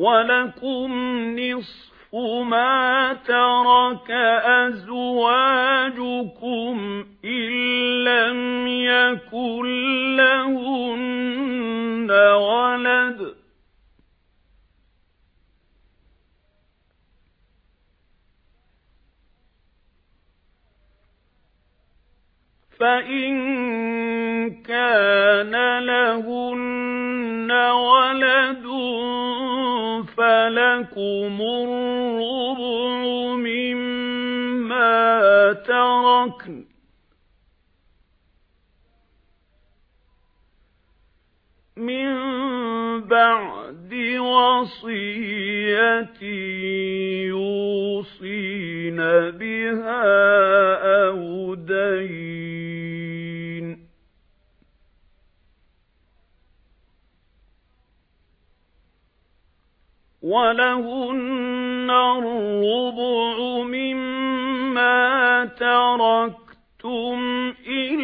وَلَكُمْ نِصْفُ مَا تَرَكَ أَزْوَاجُكُمْ إِن لَّمْ يَكُن لَّهُنَّ وَلَدٌ فَإِن كَانَ لَهُنَّ فَلَكُمُ الرُّبُعُ مِمَّا تَرَكْنَ. مِن بَعْدِ وَصِيَّةٍ يُوصِينَ بِهَا أَوْ دَيْنٍ وَلَهُنَّ الرُّبُعُ مِمَّا تَرَكْتُمْ إِن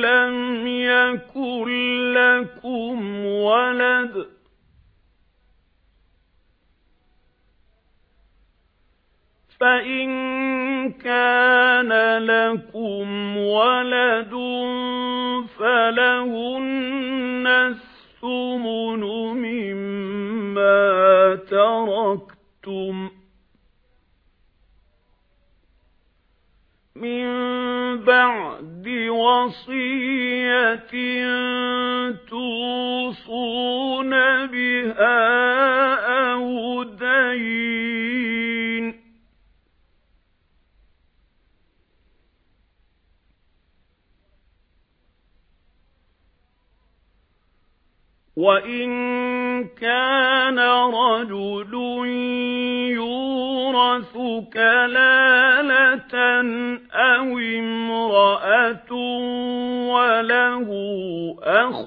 لَّمْ يَكُن لَّكُمْ وَلَدٌ فَإِن كَانَ لَكُمْ وَلَدٌ فَلَهُنَّ الثُّمُنُ مِمَّا تَرَكْتُمْ مِن بَعْدِ وَصِيَّةٍ تُوصُونَ بِهَا أَوْ دَيْنٍ وَإِن كَانَ رَجُلٌ يُورَثُ كَلَالَةً أَوْ امْرَأَةٌ وَلَهُ أَخٌ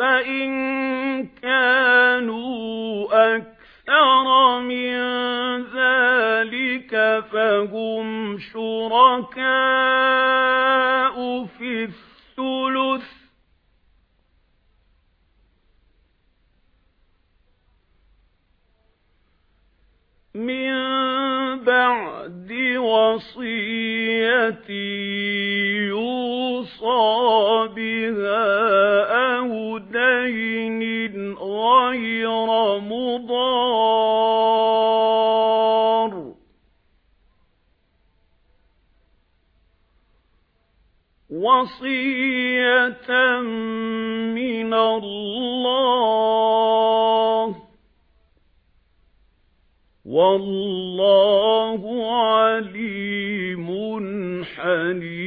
فَإِن كَانُوا أَكْثَرَ مِن ذَلِكَ فَهُمْ شُرَكَاءُ فِي الثُّلُثِ. مِن بَعْدِ وَصِيَّةٍ وَصِيَّةً مِنَ اللَّهِ. وَاللَّهُ عَلِيمٌ حَلِيمٌ.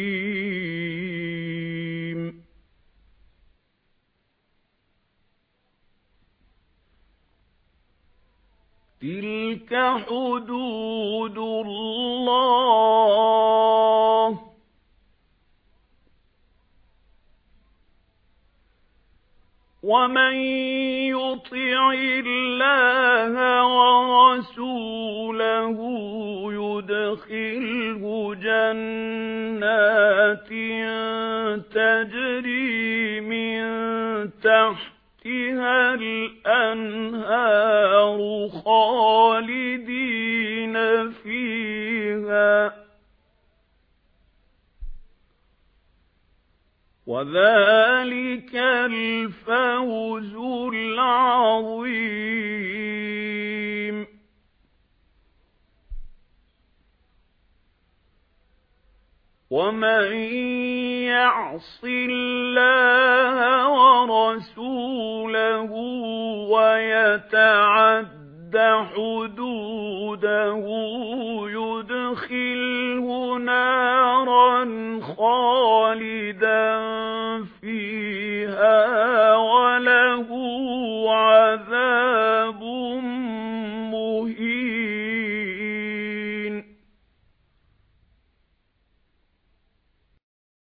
تِلْكَ حُدُودُ اللَّهِ. وَمَن يُطِعِ اللَّهَ وَرَسُولَهُ يُدْخِلْهُ جَنَّاتٍ تَجْرِي مِن تَحْتِهَا الْأَنْهَارُ خَالِدِينَ فِيهَا وَذَلِكَ الْفَوْزُ الْعَظِيمُ وَمَن يَعْصِ اللَّهَ وَرَسُولَهُ وَيَتَعَدَّ حُدُودَهُ يُدْخِلْهُ نَارًا